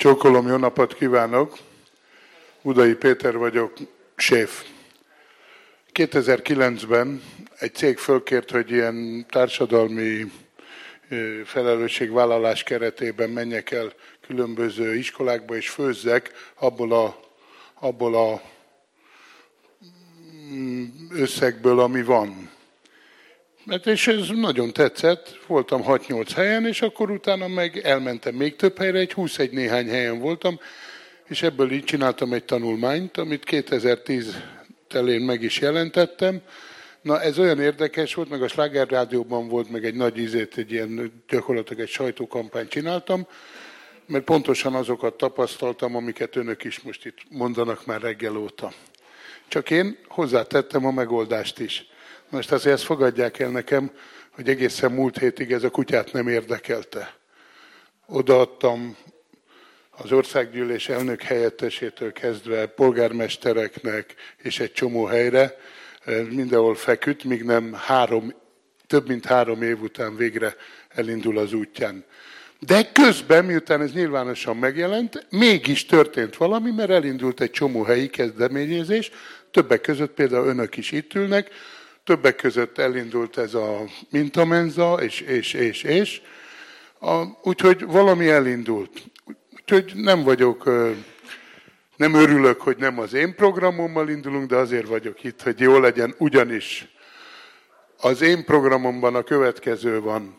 Csókolom, jó napot kívánok! Udai Péter vagyok, séf. 2009-ben egy cég fölkért, hogy ilyen társadalmi felelősségvállalás keretében menjek el különböző iskolákba, és főzzek abból a, abból a mm, összegből, ami van. Mert és ez nagyon tetszett, voltam 6-8 helyen, és akkor utána meg elmentem még több helyre, egy 21 néhány helyen voltam, és ebből így csináltam egy tanulmányt, amit 2010 telén meg is jelentettem. Na ez olyan érdekes volt, meg a Sláger Rádióban volt, meg egy nagy ízét, egy ilyen gyakorlatilag egy sajtókampányt csináltam, mert pontosan azokat tapasztaltam, amiket önök is most itt mondanak már reggel óta. Csak én hozzátettem a megoldást is. Most azért ezt fogadják el nekem, hogy egészen múlt hétig ez a kutyát nem érdekelte. Odaadtam az országgyűlés elnök helyettesétől kezdve polgármestereknek és egy csomó helyre, mindenhol feküdt, míg nem három, több mint három év után végre elindul az útján. De közben, miután ez nyilvánosan megjelent, mégis történt valami, mert elindult egy csomó helyi kezdeményezés, többek között például önök is itt ülnek, többek között elindult ez a mintamenza, és, és, és, és. A, úgyhogy valami elindult. Úgyhogy nem vagyok, nem örülök, hogy nem az én programommal indulunk, de azért vagyok itt, hogy jó legyen, ugyanis az én programomban a következő van.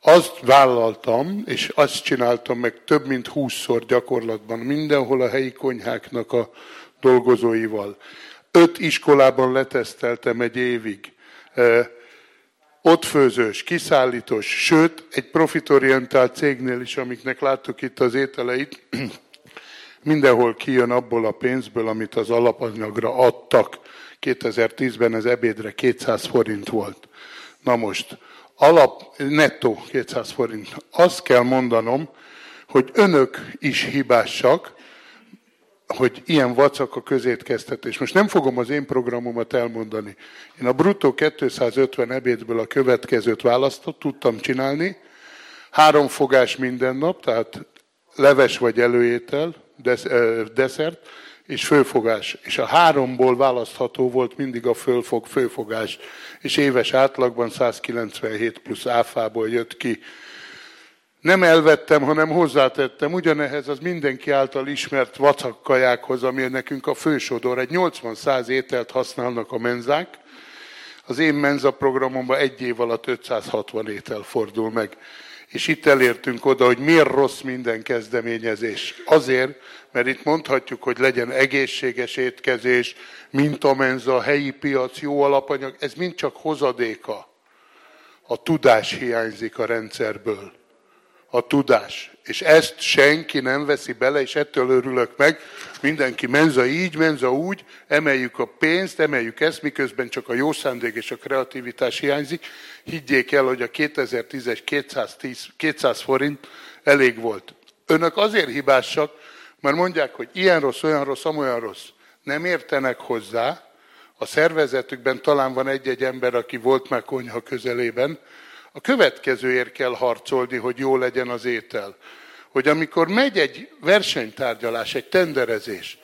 Azt vállaltam, és azt csináltam meg több mint húszszor gyakorlatban, mindenhol a helyi konyháknak a dolgozóival. Öt iskolában leteszteltem egy évig. Ott főzős, kiszállítós, sőt, egy profitorientált cégnél is, amiknek láttuk itt az ételeit, mindenhol kijön abból a pénzből, amit az alapanyagra adtak. 2010-ben az ebédre 200 forint volt. Na most, alap, nettó 200 forint. Azt kell mondanom, hogy önök is hibásak, hogy ilyen vacak a közétkeztetés. Most nem fogom az én programomat elmondani. Én a bruttó 250 ebédből a következőt választott, tudtam csinálni. Három fogás minden nap, tehát leves vagy előétel, desszert, és főfogás. És a háromból választható volt mindig a fölfog, főfogás. És éves átlagban 197 plusz áfából jött ki nem elvettem, hanem hozzátettem ugyanehhez az mindenki által ismert vacakkajákhoz, ami nekünk a fősodor. Egy 80-100 ételt használnak a menzák. Az én menza programomban egy év alatt 560 étel fordul meg. És itt elértünk oda, hogy miért rossz minden kezdeményezés. Azért, mert itt mondhatjuk, hogy legyen egészséges étkezés, mintamenza, helyi piac, jó alapanyag, ez mind csak hozadéka. A tudás hiányzik a rendszerből a tudás. És ezt senki nem veszi bele, és ettől örülök meg. Mindenki menza így, menza úgy, emeljük a pénzt, emeljük ezt, miközben csak a jó szándék és a kreativitás hiányzik. Higgyék el, hogy a 2010-es 210, 200 forint elég volt. Önök azért hibásak, mert mondják, hogy ilyen rossz, olyan rossz, amolyan rossz. Nem értenek hozzá, a szervezetükben talán van egy-egy ember, aki volt már konyha közelében, a következőért kell harcolni, hogy jó legyen az étel. Hogy amikor megy egy versenytárgyalás, egy tenderezés,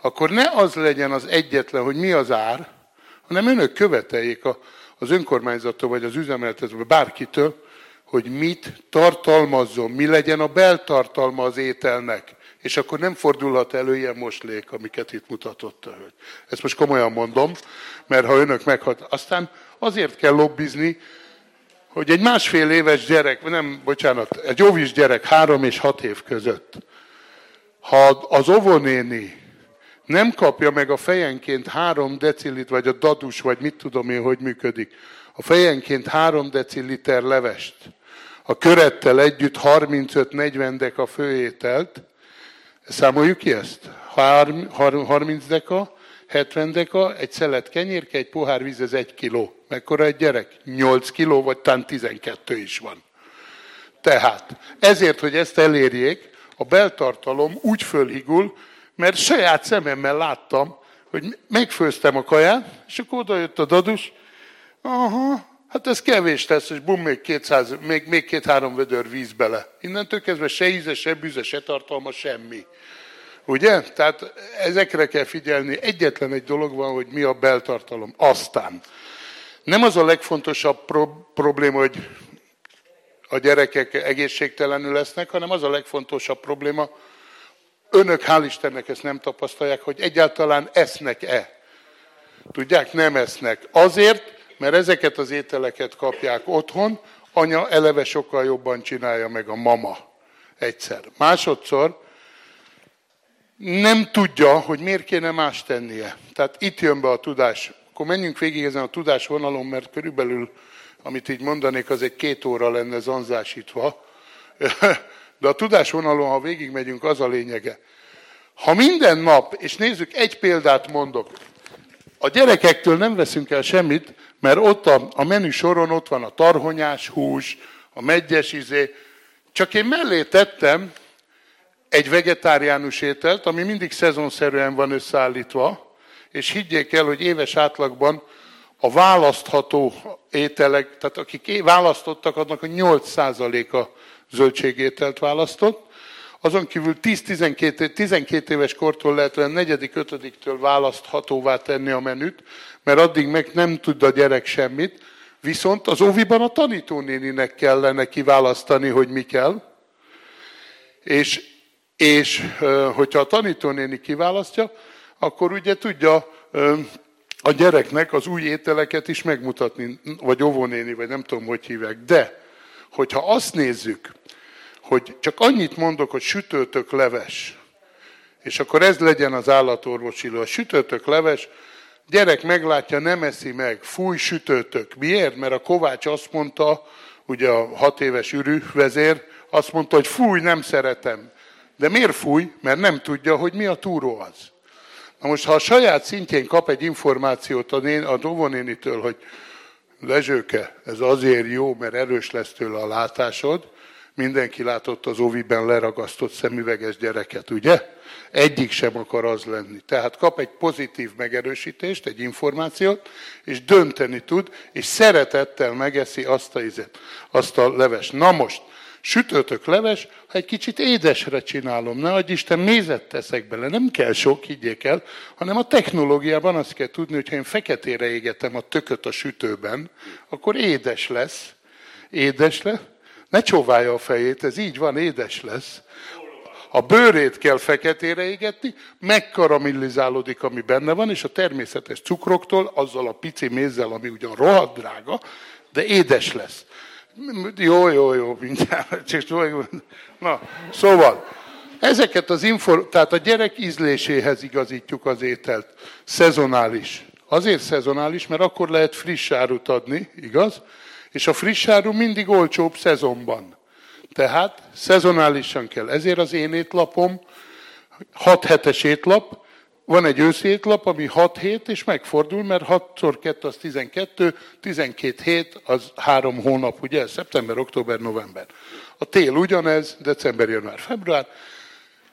akkor ne az legyen az egyetlen, hogy mi az ár, hanem önök követeljék a, az önkormányzattól vagy az üzemeltetőtől, bárkitől, hogy mit tartalmazzon, mi legyen a beltartalma az ételnek. És akkor nem fordulhat elő ilyen moslék, amiket itt mutatott a hölgy. Ezt most komolyan mondom, mert ha önök meghat... Aztán azért kell lobbizni, hogy egy másfél éves gyerek, nem, bocsánat, egy óvis gyerek három és hat év között, ha az ovonéni nem kapja meg a fejenként három decilit, vagy a dadus, vagy mit tudom én, hogy működik, a fejenként három deciliter levest, a körettel együtt 35-40 deka főételt, számoljuk ki ezt? 30 deka, 70 deka, egy szelet kenyérke, egy pohár víz, ez egy kiló. Mekkora egy gyerek? 8 kiló, vagy talán 12 is van. Tehát ezért, hogy ezt elérjék, a beltartalom úgy fölhigul, mert saját szememmel láttam, hogy megfőztem a kaját, és akkor oda jött a dadus, aha, Hát ez kevés lesz, és bum, még, 200, még, még két-három vödör víz bele. Innentől kezdve se íze, se bűze, se tartalma, semmi. Ugye? Tehát ezekre kell figyelni. Egyetlen egy dolog van, hogy mi a beltartalom. Aztán. Nem az a legfontosabb pro- probléma, hogy a gyerekek egészségtelenül lesznek, hanem az a legfontosabb probléma, önök hál' Istennek ezt nem tapasztalják, hogy egyáltalán esznek-e. Tudják, nem esznek. Azért, mert ezeket az ételeket kapják otthon, anya eleve sokkal jobban csinálja meg a mama egyszer. Másodszor nem tudja, hogy miért kéne más tennie. Tehát itt jön be a tudás. Akkor menjünk végig ezen a tudás vonalon, mert körülbelül, amit így mondanék, az egy két óra lenne zanzásítva. De a tudás vonalon, ha végigmegyünk, az a lényege. Ha minden nap, és nézzük, egy példát mondok, a gyerekektől nem veszünk el semmit, mert ott a, a menü soron ott van a tarhonyás hús, a megyes izé. Csak én mellé tettem egy vegetáriánus ételt, ami mindig szezonszerűen van összeállítva, és higgyék el, hogy éves átlagban a választható ételek, tehát akik választottak, annak a 8%-a zöldségételt választott, azon kívül 10-12 12 éves kortól lehet olyan negyedik, ötödiktől választhatóvá tenni a menüt, mert addig meg nem tud a gyerek semmit, viszont az óviban a tanítónéninek kellene kiválasztani, hogy mi kell, és, és hogyha a tanítónéni kiválasztja, akkor ugye tudja a gyereknek az új ételeket is megmutatni, vagy óvónéni, vagy nem tudom, hogy hívják. De, hogyha azt nézzük, hogy csak annyit mondok, hogy sütőtök leves, és akkor ez legyen az állatorvosiló. A sütőtök leves, gyerek meglátja, nem eszi meg, fúj sütőtök. Miért? Mert a Kovács azt mondta, ugye a hat éves ürű vezér, azt mondta, hogy fúj, nem szeretem. De miért fúj? Mert nem tudja, hogy mi a túró az. Na most, ha a saját szintjén kap egy információt a, nén, a Dovonénitől, hogy Lezsőke, ez azért jó, mert erős lesz tőle a látásod, Mindenki látott az oviben leragasztott szemüveges gyereket, ugye? Egyik sem akar az lenni. Tehát kap egy pozitív megerősítést, egy információt, és dönteni tud, és szeretettel megeszi azt a izet, azt a leves. Na most, sütőtök leves, ha egy kicsit édesre csinálom, ne adj Isten, mézet teszek bele, nem kell sok, higgyék el, hanem a technológiában azt kell tudni, hogy ha én feketére égetem a tököt a sütőben, akkor édes lesz, édes lesz, ne csóválja a fejét, ez így van, édes lesz. A bőrét kell feketére égetni, megkaramellizálódik, ami benne van, és a természetes cukroktól, azzal a pici mézzel, ami ugyan rohadt drága, de édes lesz. Jó, jó, jó, mindjárt. Na, szóval, ezeket az info, tehát a gyerek ízléséhez igazítjuk az ételt. Szezonális. Azért szezonális, mert akkor lehet friss árut adni, igaz? És a friss áru mindig olcsóbb szezonban. Tehát szezonálisan kell. Ezért az én étlapom 6 hetes étlap, van egy őszi étlap, ami 6 hét, és megfordul, mert 6 x 2 az 12, 12 hét az 3 hónap, ugye? Szeptember, október, november. A tél ugyanez, december, január, február,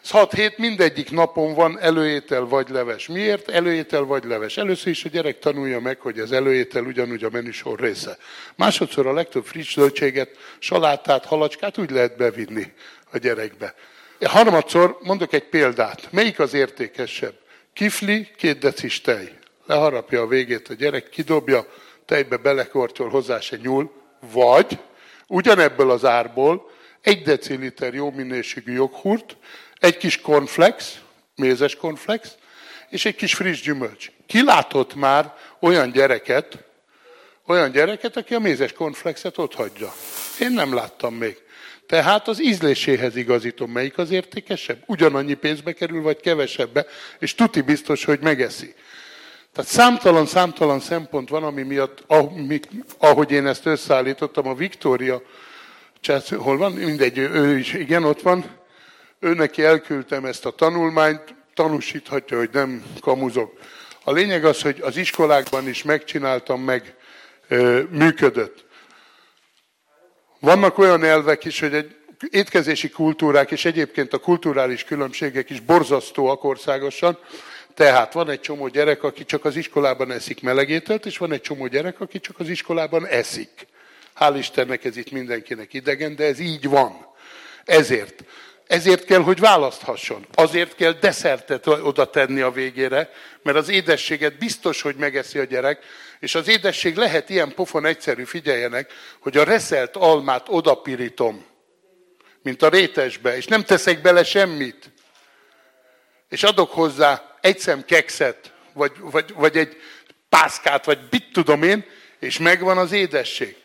6 hét mindegyik napon van előétel vagy leves. Miért? Előétel vagy leves. Először is a gyerek tanulja meg, hogy az előétel ugyanúgy a menüsor része. Másodszor a legtöbb friss zöldséget, salátát, halacskát úgy lehet bevinni a gyerekbe. Harmadszor mondok egy példát. Melyik az értékesebb? Kifli, két decis tej. Leharapja a végét a gyerek, kidobja, tejbe belekortyol, hozzá se nyúl, vagy ugyanebből az árból egy deciliter jó minőségű joghurt, egy kis cornflakes, mézes cornflakes, és egy kis friss gyümölcs. Ki látott már olyan gyereket, olyan gyereket, aki a mézes cornflakes-et ott hagyja? Én nem láttam még. Tehát az ízléséhez igazítom, melyik az értékesebb. Ugyanannyi pénzbe kerül, vagy kevesebbe, és tuti biztos, hogy megeszi. Tehát számtalan, számtalan szempont van, ami miatt, ahogy én ezt összeállítottam, a Viktória, hol van? Mindegy, ő is, igen, ott van neki elküldtem ezt a tanulmányt, tanúsíthatja, hogy nem kamuzok. A lényeg az, hogy az iskolákban is megcsináltam, meg működött. Vannak olyan elvek is, hogy egy étkezési kultúrák és egyébként a kulturális különbségek is borzasztóak országosan. Tehát van egy csomó gyerek, aki csak az iskolában eszik melegételt, és van egy csomó gyerek, aki csak az iskolában eszik. Hál' Istennek ez itt mindenkinek idegen, de ez így van. Ezért. Ezért kell, hogy választhasson. Azért kell deszertet oda tenni a végére, mert az édességet biztos, hogy megeszi a gyerek, és az édesség lehet ilyen pofon egyszerű, figyeljenek, hogy a reszelt almát odapirítom, mint a rétesbe, és nem teszek bele semmit. És adok hozzá egy szem kekszet, vagy, vagy, vagy egy pászkát, vagy mit tudom én, és megvan az édesség.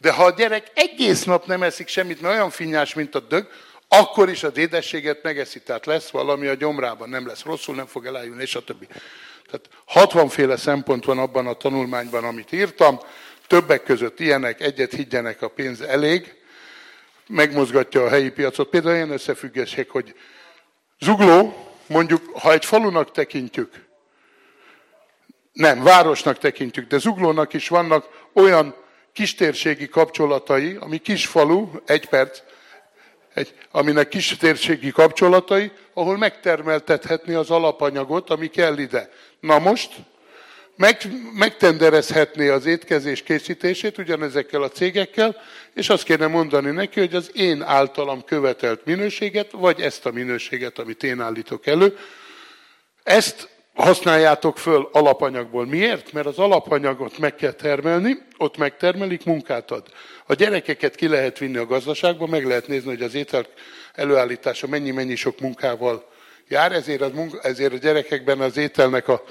De ha a gyerek egész nap nem eszik semmit, mert olyan finnyás, mint a dög, akkor is az édességet megeszi. Tehát lesz valami a gyomrában, nem lesz rosszul, nem fog elájulni, és a többi. Tehát 60 féle szempont van abban a tanulmányban, amit írtam. Többek között ilyenek, egyet higgyenek, a pénz elég, megmozgatja a helyi piacot. Például ilyen összefüggések, hogy zugló, mondjuk, ha egy falunak tekintjük, nem, városnak tekintjük, de zuglónak is vannak olyan kistérségi kapcsolatai, ami kis falu, egy perc, egy, aminek kis térségi kapcsolatai, ahol megtermeltethetni az alapanyagot, ami kell ide. Na most meg, megtenderezhetné az étkezés készítését ugyanezekkel a cégekkel, és azt kéne mondani neki, hogy az én általam követelt minőséget, vagy ezt a minőséget, amit én állítok elő, ezt használjátok föl alapanyagból. Miért? Mert az alapanyagot meg kell termelni, ott megtermelik, munkát ad. A gyerekeket ki lehet vinni a gazdaságba, meg lehet nézni, hogy az étel előállítása mennyi-mennyi sok munkával jár, ezért, az munka, ezért a gyerekekben az ételnek a,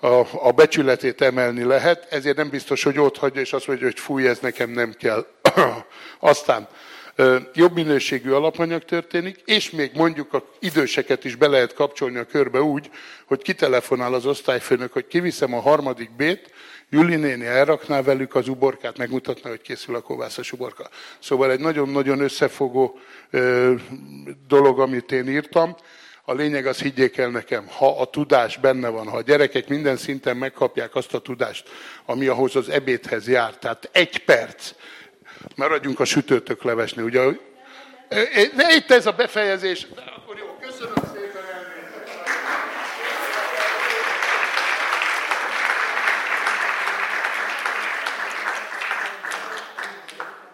a, a becsületét emelni lehet, ezért nem biztos, hogy ott hagyja, és azt mondja, hogy fúj, ez nekem nem kell. Aztán jobb minőségű alapanyag történik, és még mondjuk a időseket is be lehet kapcsolni a körbe úgy, hogy kitelefonál az osztályfőnök, hogy kiviszem a harmadik bét, Juli néni elrakná velük az uborkát, megmutatná, hogy készül a kovászos uborka. Szóval egy nagyon-nagyon összefogó dolog, amit én írtam. A lényeg az higgyék el nekem, ha a tudás benne van, ha a gyerekek minden szinten megkapják azt a tudást, ami ahhoz az ebédhez jár, tehát egy perc, maradjunk a sütőtök levesni. Ugye, de itt ez a befejezés,